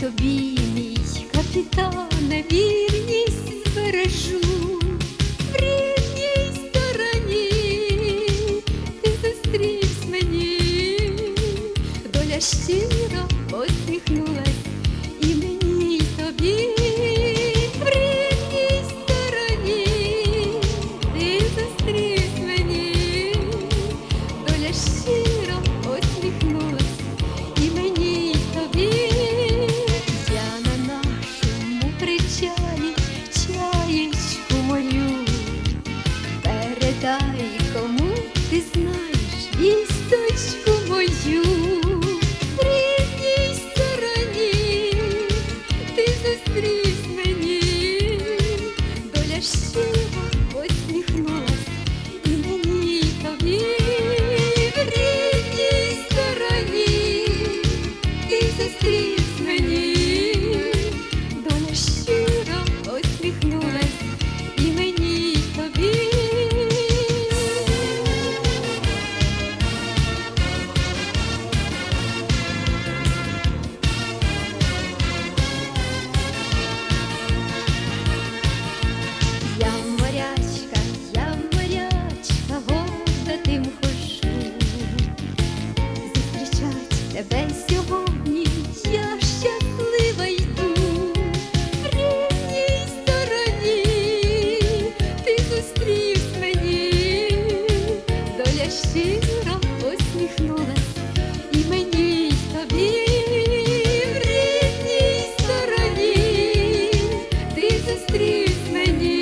тобі, мій капітане, вірність збережу, в рідній стороні ти мені, доля щиро посміхнулась і мені і тобі. Ти зустрівсь мені, доля щиро Ти знаєш. здійснені.